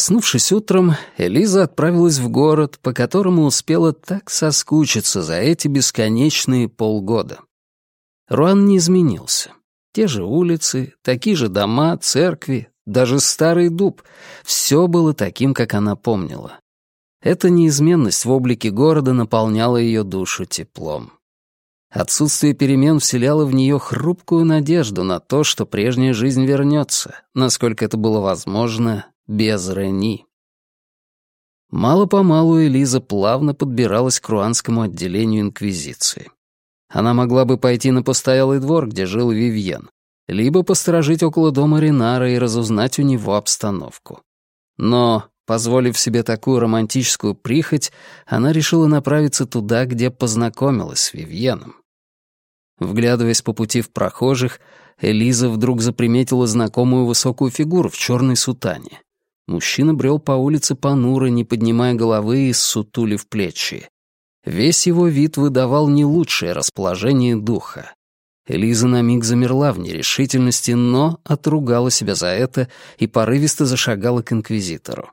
Проснувшись утром, Элиза отправилась в город, по которому успела так соскучиться за эти бесконечные полгода. Руан не изменился. Те же улицы, такие же дома, церкви, даже старый дуб — все было таким, как она помнила. Эта неизменность в облике города наполняла ее душу теплом. Отсутствие перемен вселяло в нее хрупкую надежду на то, что прежняя жизнь вернется, насколько это было возможно, без Рени. Мало-помалу Элиза плавно подбиралась к руанскому отделению Инквизиции. Она могла бы пойти на постоялый двор, где жил Вивьен, либо посторожить около дома Ренара и разузнать у него обстановку. Но, позволив себе такую романтическую прихоть, она решила направиться туда, где познакомилась с Вивьеном. Вглядываясь по пути в прохожих, Элиза вдруг заприметила знакомую высокую фигуру в черной сутане. Мужчина брел по улице понуро, не поднимая головы и ссутулив плечи. Весь его вид выдавал не лучшее расположение духа. Элиза на миг замерла в нерешительности, но отругала себя за это и порывисто зашагала к инквизитору.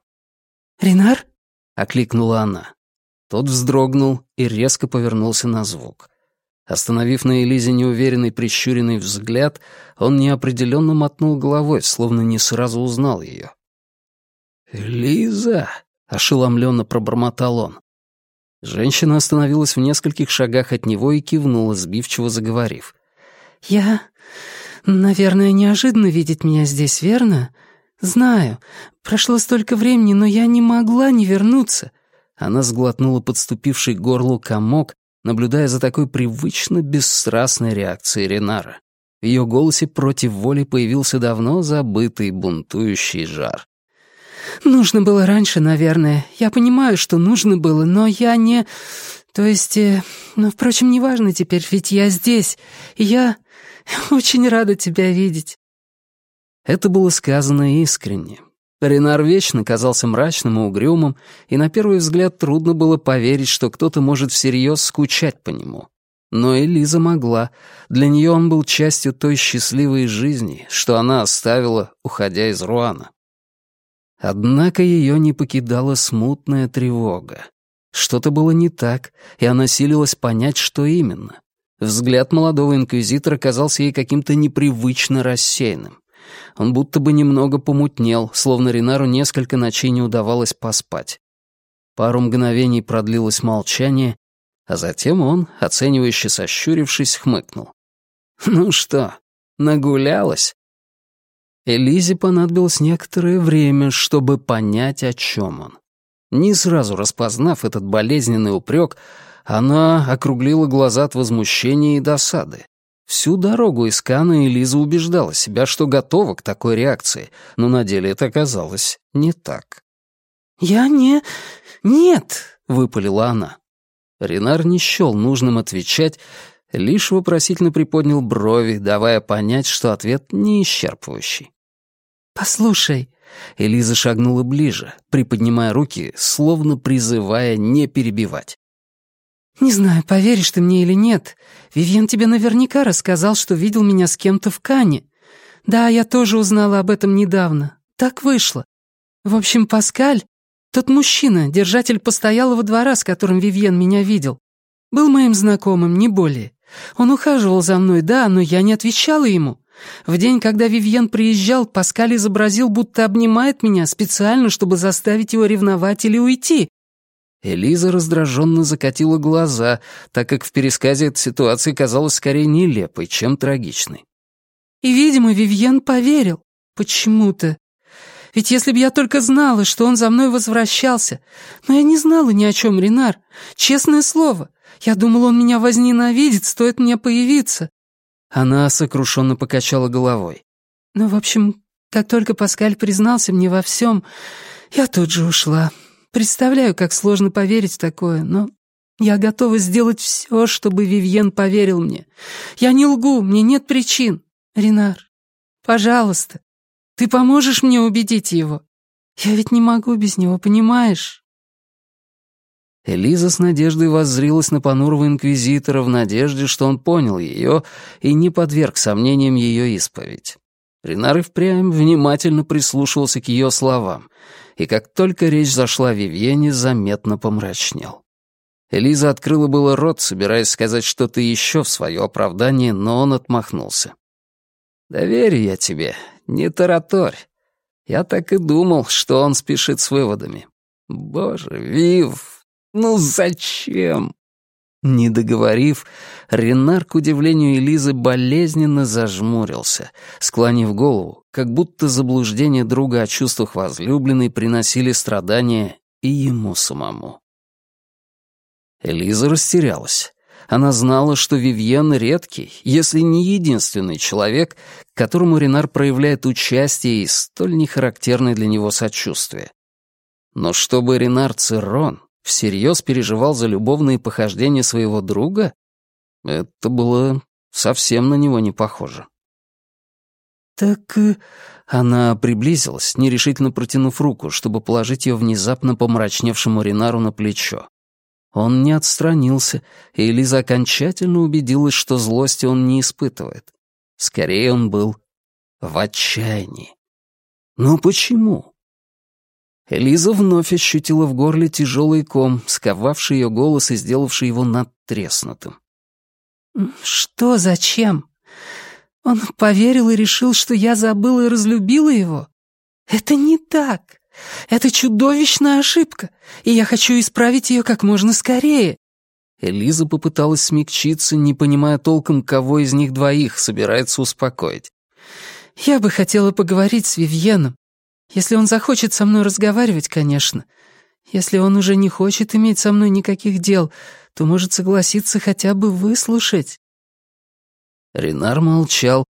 «Ренар?» — окликнула она. Тот вздрогнул и резко повернулся на звук. Остановив на Элизе неуверенный прищуренный взгляд, он неопределенно мотнул головой, словно не сразу узнал ее. «Элиза!» — ошеломленно пробормотал он. Женщина остановилась в нескольких шагах от него и кивнула, сбивчиво заговорив. «Я... наверное, неожиданно видеть меня здесь, верно? Знаю. Прошло столько времени, но я не могла не вернуться». Она сглотнула подступивший к горлу комок, наблюдая за такой привычно бесстрастной реакцией Ренара. В ее голосе против воли появился давно забытый бунтующий жар. «Нужно было раньше, наверное. Я понимаю, что нужно было, но я не... То есть... Э... Ну, впрочем, неважно теперь, ведь я здесь, я очень рада тебя видеть». Это было сказано искренне. Ренар вечно казался мрачным и угрюмым, и на первый взгляд трудно было поверить, что кто-то может всерьез скучать по нему. Но Элиза могла. Для нее он был частью той счастливой жизни, что она оставила, уходя из Руана. Однако ее не покидала смутная тревога. Что-то было не так, и она силилась понять, что именно. Взгляд молодого инквизитора казался ей каким-то непривычно рассеянным. Он будто бы немного помутнел, словно Ринару несколько ночей не удавалось поспать. Пару мгновений продлилось молчание, а затем он, оценивающе сощурившись, хмыкнул. «Ну что, нагулялась?» Элизе понадобилось некоторое время, чтобы понять, о чем он. Не сразу распознав этот болезненный упрек, она округлила глаза от возмущения и досады. Всю дорогу из Кана Элиза убеждала себя, что готова к такой реакции, но на деле это оказалось не так. «Я не... нет», — выпалила она. Ренар не счел нужным отвечать, лишь вопросительно приподнял брови, давая понять, что ответ не исчерпывающий. «Послушай», — Элиза шагнула ближе, приподнимая руки, словно призывая не перебивать. «Не знаю, поверишь ты мне или нет. Вивьен тебе наверняка рассказал, что видел меня с кем-то в Кане. Да, я тоже узнала об этом недавно. Так вышло. В общем, Паскаль, тот мужчина, держатель постоялого двора, с которым Вивьен меня видел, был моим знакомым, не более. Он ухаживал за мной, да, но я не отвечала ему. В день, когда Вивьен приезжал, Паскаль изобразил, будто обнимает меня специально, чтобы заставить его ревновать или уйти. Элиза раздраженно закатила глаза, так как в пересказе эта ситуация казалась скорее нелепой, чем трагичной. «И, видимо, Вивьен поверил. Почему-то. Ведь если бы я только знала, что он за мной возвращался... Но я не знала ни о чем, Ренар. Честное слово. Я думала, он меня возненавидит, стоит мне появиться». Она сокрушенно покачала головой. «Ну, в общем, как только Паскаль признался мне во всем, я тут же ушла. Представляю, как сложно поверить в такое, но я готова сделать все, чтобы Вивьен поверил мне. Я не лгу, мне нет причин. Ренар, пожалуйста, ты поможешь мне убедить его? Я ведь не могу без него, понимаешь?» Элиза с надеждой воззрилась на понурого инквизитора в надежде, что он понял ее и не подверг сомнениям ее исповедь. Ренар и впрямь внимательно прислушивался к ее словам, и как только речь зашла о Вивьене, заметно помрачнел. Элиза открыла было рот, собираясь сказать что-то еще в свое оправдание, но он отмахнулся. «Доверю я тебе, не тараторь. Я так и думал, что он спешит с выводами. Боже, Вив, ну зачем?» Не договорив, Ренар, к удивлению Элизы, болезненно зажмурился, склонив голову, как будто заблуждения друга о чувствах возлюбленной приносили страдания и ему самому. Элиза растерялась. Она знала, что Вивьен редкий, если не единственный человек, которому Ренар проявляет участие и столь нехарактерное для него сочувствие. Но чтобы Ренар Церрон всерьез переживал за любовные похождения своего друга, это было совсем на него не похоже. «Так...» э, Она приблизилась, нерешительно протянув руку, чтобы положить ее внезапно помрачневшему Ренару на плечо. Он не отстранился, и Элиза окончательно убедилась, что злости он не испытывает. Скорее, он был в отчаянии. Но почему? Элиза вновь ощутила в горле тяжелый ком, сковавший ее голос и сделавший его надтреснутым. «Что, зачем? Он поверил и решил, что я забыла и разлюбила его? Это не так. Это чудовищная ошибка, и я хочу исправить ее как можно скорее». Элиза попыталась смягчиться, не понимая толком, кого из них двоих собирается успокоить. «Я бы хотела поговорить с Вивьеном. Если он захочет со мной разговаривать, конечно. Если он уже не хочет иметь со мной никаких дел, то может согласиться хотя бы выслушать». Ренар молчал,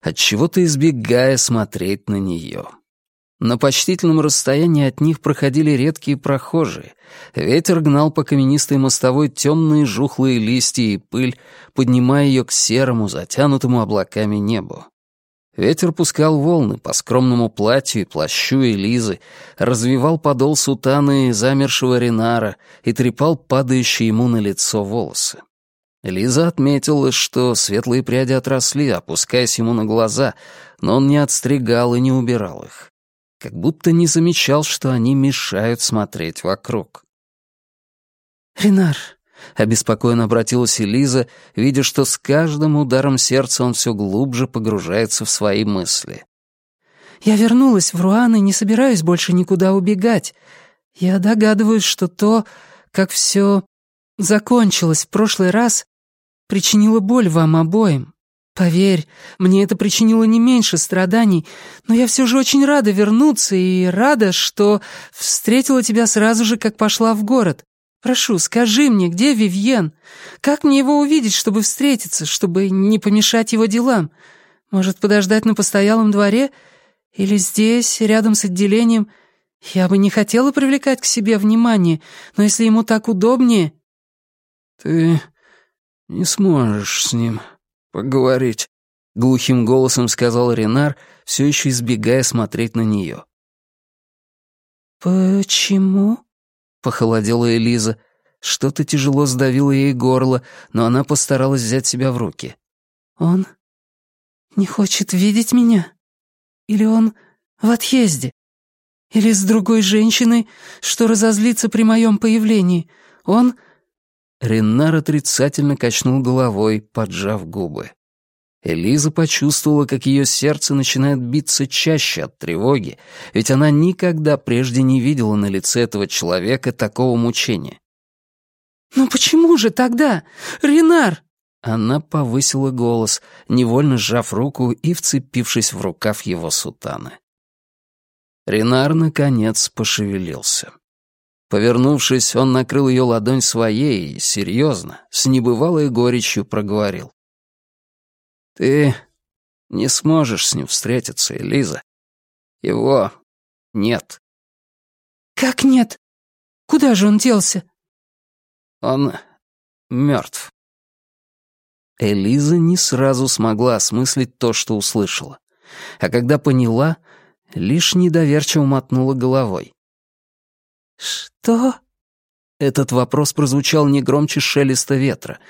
отчего-то избегая смотреть на нее. На почтительном расстоянии от них проходили редкие прохожие. Ветер гнал по каменистой мостовой темные жухлые листья и пыль, поднимая ее к серому, затянутому облаками небу. Ветер пускал волны по скромному платью и плащу Элизы, развивал подол сутаны замершего Ренара и трепал падающие ему на лицо волосы. Лиза отметила, что светлые пряди отросли, опускаясь ему на глаза, но он не отстригал и не убирал их. Как будто не замечал, что они мешают смотреть вокруг. «Ренар, Обеспокоенно обратилась Элиза, видя, что с каждым ударом сердца он все глубже погружается в свои мысли. «Я вернулась в Руан и не собираюсь больше никуда убегать. Я догадываюсь, что то, как все закончилось в прошлый раз, причинило боль вам обоим. Поверь, мне это причинило не меньше страданий, но я все же очень рада вернуться и рада, что встретила тебя сразу же, как пошла в город. Прошу, скажи мне, где Вивьен? Как мне его увидеть, чтобы встретиться, чтобы не помешать его делам? Может, подождать на постоялом дворе? Или здесь, рядом с отделением? Я бы не хотела привлекать к себе внимание, но если ему так удобнее...» «Ты не сможешь с ним поговорить», — глухим голосом сказал Ренар, все еще избегая смотреть на нее. «Почему?» Похолодела Элиза. Что-то тяжело сдавило ей горло, но она постаралась взять себя в руки. «Он не хочет видеть меня? Или он в отъезде? Или с другой женщиной, что разозлится при моем появлении? Он...» Ренар отрицательно качнул головой, поджав губы. Элиза почувствовала, как ее сердце начинает биться чаще от тревоги, ведь она никогда прежде не видела на лице этого человека такого мучения. «Но почему же тогда? Ренар!» Она повысила голос, невольно сжав руку и вцепившись в рукав его сутаны. Ренар, наконец, пошевелился. Повернувшись, он накрыл ее ладонь своей и, серьезно, с небывалой горечью проговорил. Ты не сможешь с ним встретиться, Элиза. Его нет. Как нет? Куда же он делся? Он мертв. Элиза не сразу смогла осмыслить то, что услышала. А когда поняла, лишь недоверчиво мотнула головой. «Что?» Этот вопрос прозвучал не громче шелеста ветра,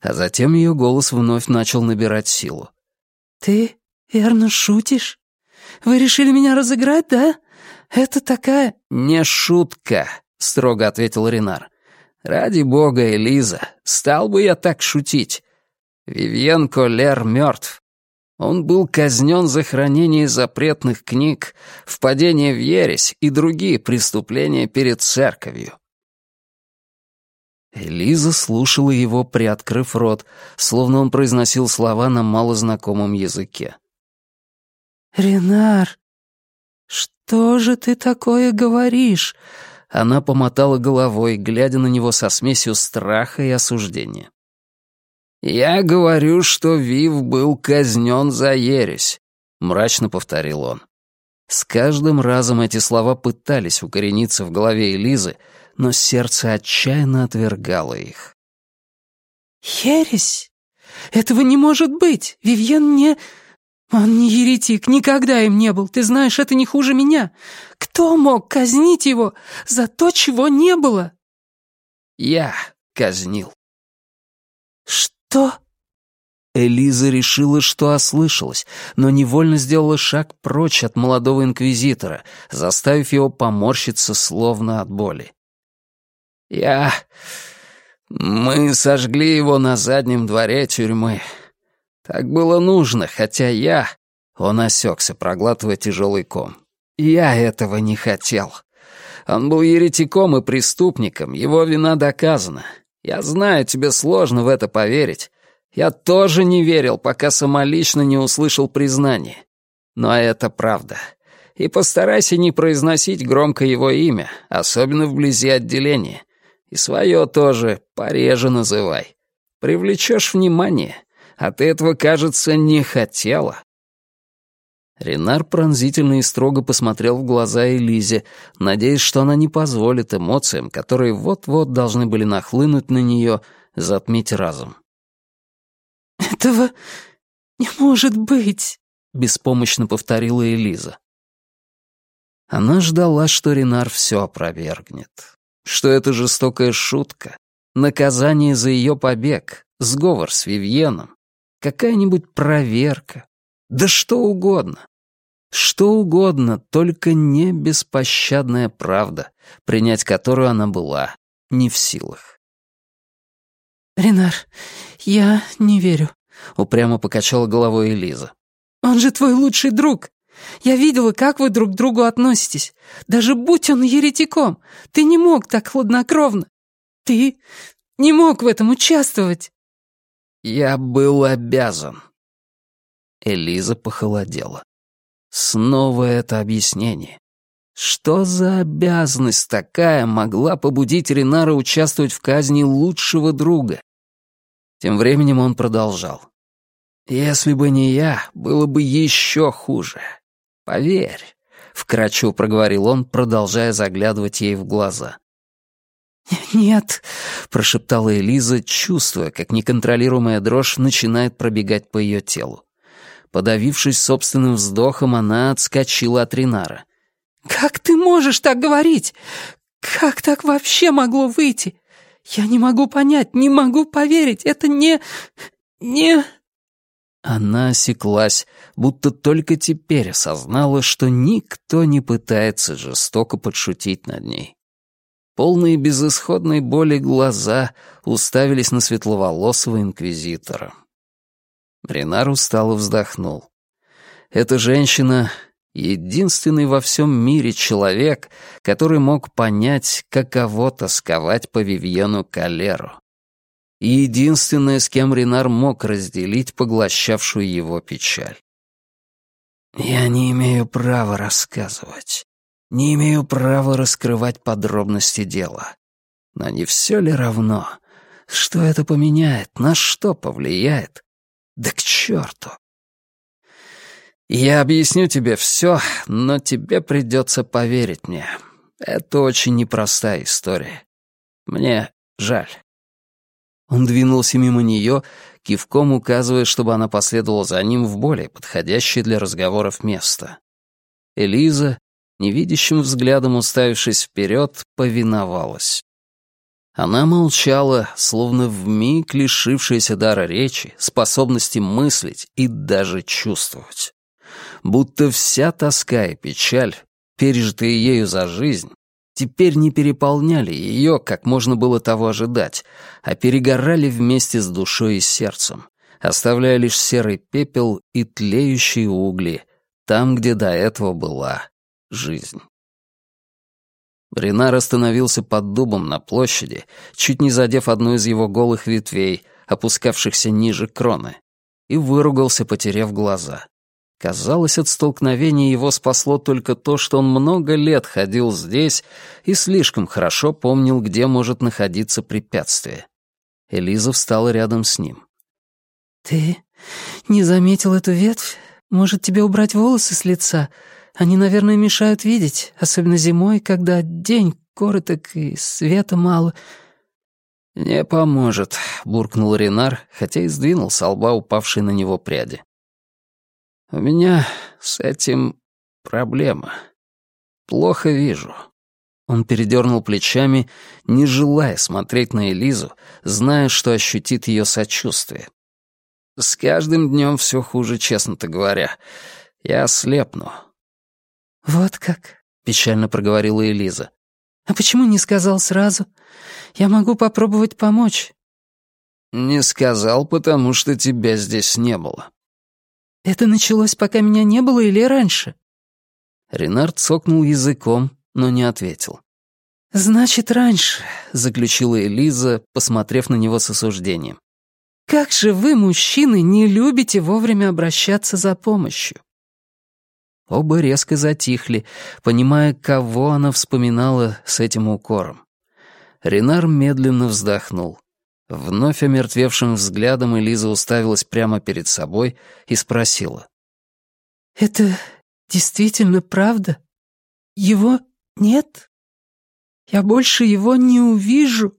а затем ее голос вновь начал набирать силу. «Ты верно шутишь? Вы решили меня разыграть, да? Это такая...» «Не шутка», — строго ответил Ренар. «Ради бога, Элиза, стал бы я так шутить. Вивьен Коллер мертв. Он был казнен за хранение запретных книг, впадение в ересь и другие преступления перед церковью. Элиза слушала его, приоткрыв рот, словно он произносил слова на малознакомом языке. «Ренар, что же ты такое говоришь?» Она помотала головой, глядя на него со смесью страха и осуждения. «Я говорю, что Вив был казнен за ересь», — мрачно повторил он. С каждым разом эти слова пытались укорениться в голове Элизы, но сердце отчаянно отвергало их. «Ересь? Этого не может быть! Вивьен не... Он не еретик, никогда им не был. Ты знаешь, это не хуже меня. Кто мог казнить его за то, чего не было?» «Я казнил». «Что?» Элиза решила, что ослышалась, но невольно сделала шаг прочь от молодого инквизитора, заставив его поморщиться словно от боли. Я... Мы сожгли его на заднем дворе тюрьмы. Так было нужно, хотя я... Он осекся, проглатывая тяжелый ком. Я этого не хотел. Он был еретиком и преступником, его вина доказана. Я знаю, тебе сложно в это поверить. Я тоже не верил, пока самолично не услышал признание. Но это правда. И постарайся не произносить громко его имя, особенно вблизи отделения. И свое тоже пореже называй. Привлечешь внимание, а ты этого, кажется, не хотела». Ренар пронзительно и строго посмотрел в глаза Элизе, надеясь, что она не позволит эмоциям, которые вот-вот должны были нахлынуть на нее, затмить разум. «Этого не может быть», — беспомощно повторила Элиза. Она ждала, что Ренар все опровергнет что это жестокая шутка, наказание за ее побег, сговор с Вивьеном, какая-нибудь проверка, да что угодно. Что угодно, только не беспощадная правда, принять которую она была не в силах. «Ренар, я не верю», — упрямо покачала головой Элиза. «Он же твой лучший друг. Я видела, как вы друг к другу относитесь. Даже будь он еретиком, ты не мог так хладнокровно. Ты не мог в этом участвовать. Я был обязан. Элиза похолодела. Снова это объяснение. Что за обязанность такая могла побудить Ренара участвовать в казни лучшего друга? Тем временем он продолжал. «Если бы не я, было бы еще хуже. Поверь», — вкратчиво проговорил он, продолжая заглядывать ей в глаза. «Нет», — прошептала Элиза, чувствуя, как неконтролируемая дрожь начинает пробегать по ее телу. Подавившись собственным вздохом, она отскочила от Ринара. «Как ты можешь так говорить? Как так вообще могло выйти? Я не могу понять, не могу поверить. Это не... не...» Она осеклась, будто только теперь осознала, что никто не пытается жестоко подшутить над ней. Полные безысходной боли глаза уставились на светловолосого инквизитора. Ренар устало вздохнул. Эта женщина — единственный во всем мире человек, который мог понять, каково тосковать по Вивьену Калеру и единственное, с кем Ренар мог разделить поглощавшую его печаль. «Я не имею права рассказывать, не имею права раскрывать подробности дела. Но не все ли равно? Что это поменяет? На что повлияет? Да к черту!» «Я объясню тебе все, но тебе придется поверить мне. Это очень непростая история. Мне жаль». Он двинулся мимо нее, кивком указывая, чтобы она последовала за ним в более подходящее для разговоров место. Элиза, невидящим взглядом уставившись вперед, повиновалась. Она молчала, словно вмиг лишившаяся дара речи, способности мыслить и даже чувствовать. Будто вся тоска и печаль пережитые ею за жизнь, теперь не переполняли ее, как можно было того ожидать, а перегорали вместе с душой и сердцем, оставляя лишь серый пепел и тлеющие угли там, где до этого была жизнь. Ренар остановился под дубом на площади, чуть не задев одну из его голых ветвей, опускавшихся ниже кроны, и выругался, потеряв глаза. Казалось, от столкновения его спасло только то, что он много лет ходил здесь и слишком хорошо помнил, где может находиться препятствие. Элиза встала рядом с ним. «Ты не заметил эту ветвь? Может, тебе убрать волосы с лица? Они, наверное, мешают видеть, особенно зимой, когда день короток и света мало». «Не поможет», — буркнул Ренар, хотя и сдвинул с лба упавшие на него пряди. «У меня с этим проблема. Плохо вижу». Он передернул плечами, не желая смотреть на Элизу, зная, что ощутит ее сочувствие. «С каждым днем все хуже, честно-то говоря. Я слепну». «Вот как?» — печально проговорила Элиза. «А почему не сказал сразу? Я могу попробовать помочь». «Не сказал, потому что тебя здесь не было». «Это началось, пока меня не было или раньше?» Ренард цокнул языком, но не ответил. «Значит, раньше», — заключила Элиза, посмотрев на него с осуждением. «Как же вы, мужчины, не любите вовремя обращаться за помощью?» Оба резко затихли, понимая, кого она вспоминала с этим укором. Ренар медленно вздохнул. Вновь омертвевшим взглядом Элиза уставилась прямо перед собой и спросила. «Это действительно правда? Его нет? Я больше его не увижу?»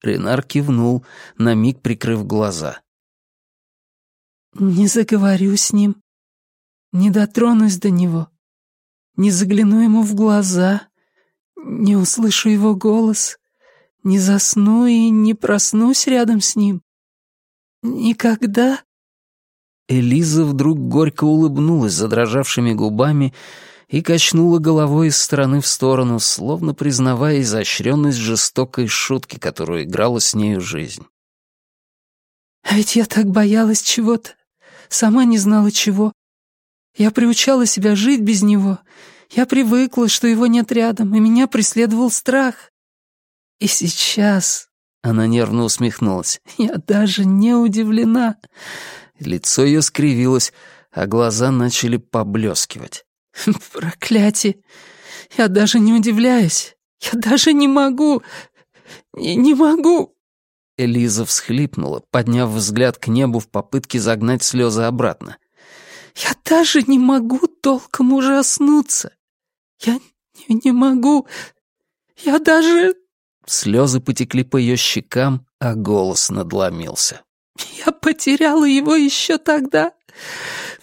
Ренар кивнул, на миг прикрыв глаза. «Не заговорю с ним, не дотронусь до него, не загляну ему в глаза, не услышу его голос, не засну и не проснусь рядом с ним. Никогда. Элиза вдруг горько улыбнулась задрожавшими губами и качнула головой из стороны в сторону, словно признавая изощренность жестокой шутки, которую играла с нею жизнь. «А ведь я так боялась чего-то, сама не знала чего. Я приучала себя жить без него. Я привыкла, что его нет рядом, и меня преследовал страх. И сейчас...» Она нервно усмехнулась. «Я даже не удивлена». Лицо ее скривилось, а глаза начали поблескивать. «Проклятие! Я даже не удивляюсь. Я даже не могу. Не, не могу!» Элиза всхлипнула, подняв взгляд к небу в попытке загнать слезы обратно. Я даже не могу толком ужаснуться. Я не, не могу. Я даже...» Слезы потекли по ее щекам, а голос надломился. «Я потеряла его еще тогда.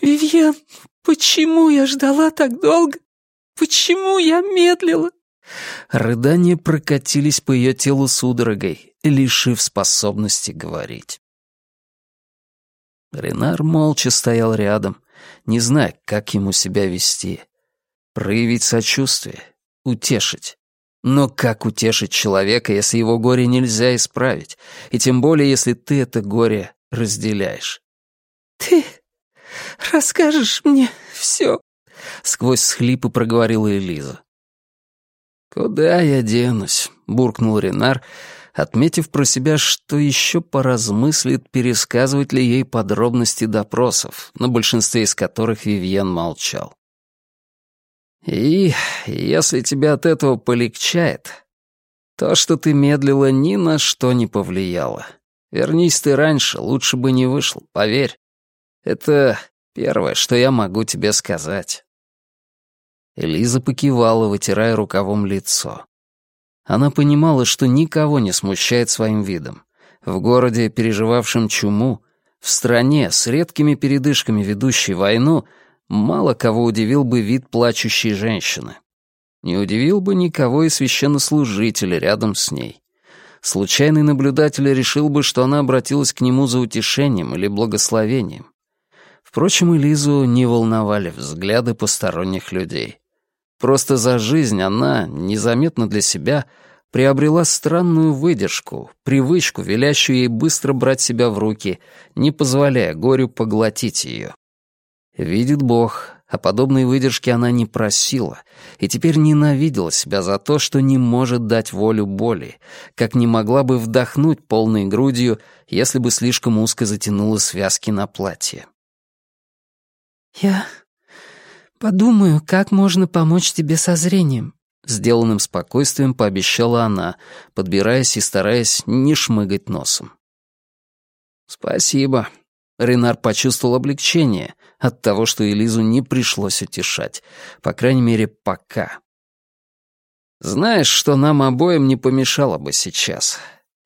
Вивьен, почему я ждала так долго? Почему я медлила?» Рыдания прокатились по ее телу судорогой, лишив способности говорить. Ренар молча стоял рядом, не зная, как ему себя вести. Проявить сочувствие, утешить. Но как утешить человека, если его горе нельзя исправить, и тем более, если ты это горе разделяешь? «Ты расскажешь мне все?» — сквозь схлипы проговорила Элиза. «Куда я денусь?» — буркнул Ренар, отметив про себя, что еще поразмыслит, пересказывать ли ей подробности допросов, на большинстве из которых Вивьен молчал. «И если тебе от этого полегчает, то, что ты медлила, ни на что не повлияло. Вернись ты раньше, лучше бы не вышел, поверь. Это первое, что я могу тебе сказать». Элиза покивала, вытирая рукавом лицо. Она понимала, что никого не смущает своим видом. В городе, переживавшем чуму, в стране, с редкими передышками ведущей войну, мало кого удивил бы вид плачущей женщины. Не удивил бы никого и священнослужителя рядом с ней. Случайный наблюдатель решил бы, что она обратилась к нему за утешением или благословением. Впрочем, Элизу не волновали взгляды посторонних людей. Просто за жизнь она, незаметно для себя, приобрела странную выдержку, привычку, велящую ей быстро брать себя в руки, не позволяя горю поглотить ее. Видит Бог, о подобной выдержке она не просила, и теперь ненавидела себя за то, что не может дать волю боли, как не могла бы вдохнуть полной грудью, если бы слишком узко затянула связки на платье. «Я подумаю, как можно помочь тебе со зрением», Сделанным спокойствием пообещала она, подбираясь и стараясь не шмыгать носом. «Спасибо». Ренар почувствовал облегчение от того, что Элизу не пришлось утешать. По крайней мере, пока. «Знаешь, что нам обоим не помешало бы сейчас?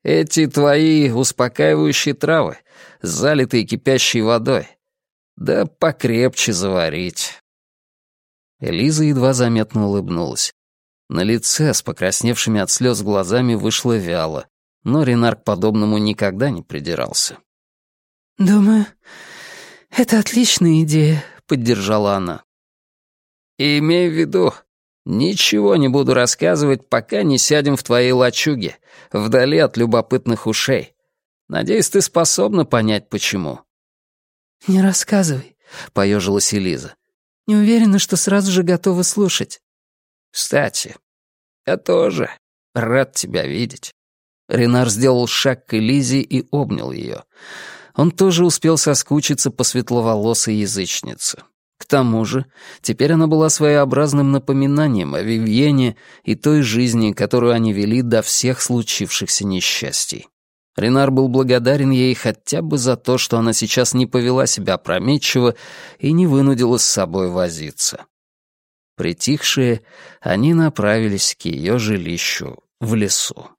Эти твои успокаивающие травы, залитые кипящей водой. Да покрепче заварить». Элиза едва заметно улыбнулась. На лице с покрасневшими от слез глазами вышло вяло, но Ренар к подобному никогда не придирался. «Думаю, это отличная идея», — поддержала она. «И имей в виду, ничего не буду рассказывать, пока не сядем в твоей лачуге, вдали от любопытных ушей. Надеюсь, ты способна понять, почему». «Не рассказывай», — поежилась Элиза. «Не уверена, что сразу же готова слушать». «Кстати, я тоже рад тебя видеть». Ренар сделал шаг к Элизе и обнял ее. Он тоже успел соскучиться по светловолосой язычнице. К тому же, теперь она была своеобразным напоминанием о Вивьене и той жизни, которую они вели до всех случившихся несчастий. Ренар был благодарен ей хотя бы за то, что она сейчас не повела себя опрометчиво и не вынудила с собой возиться. Притихшие, они направились к ее жилищу в лесу.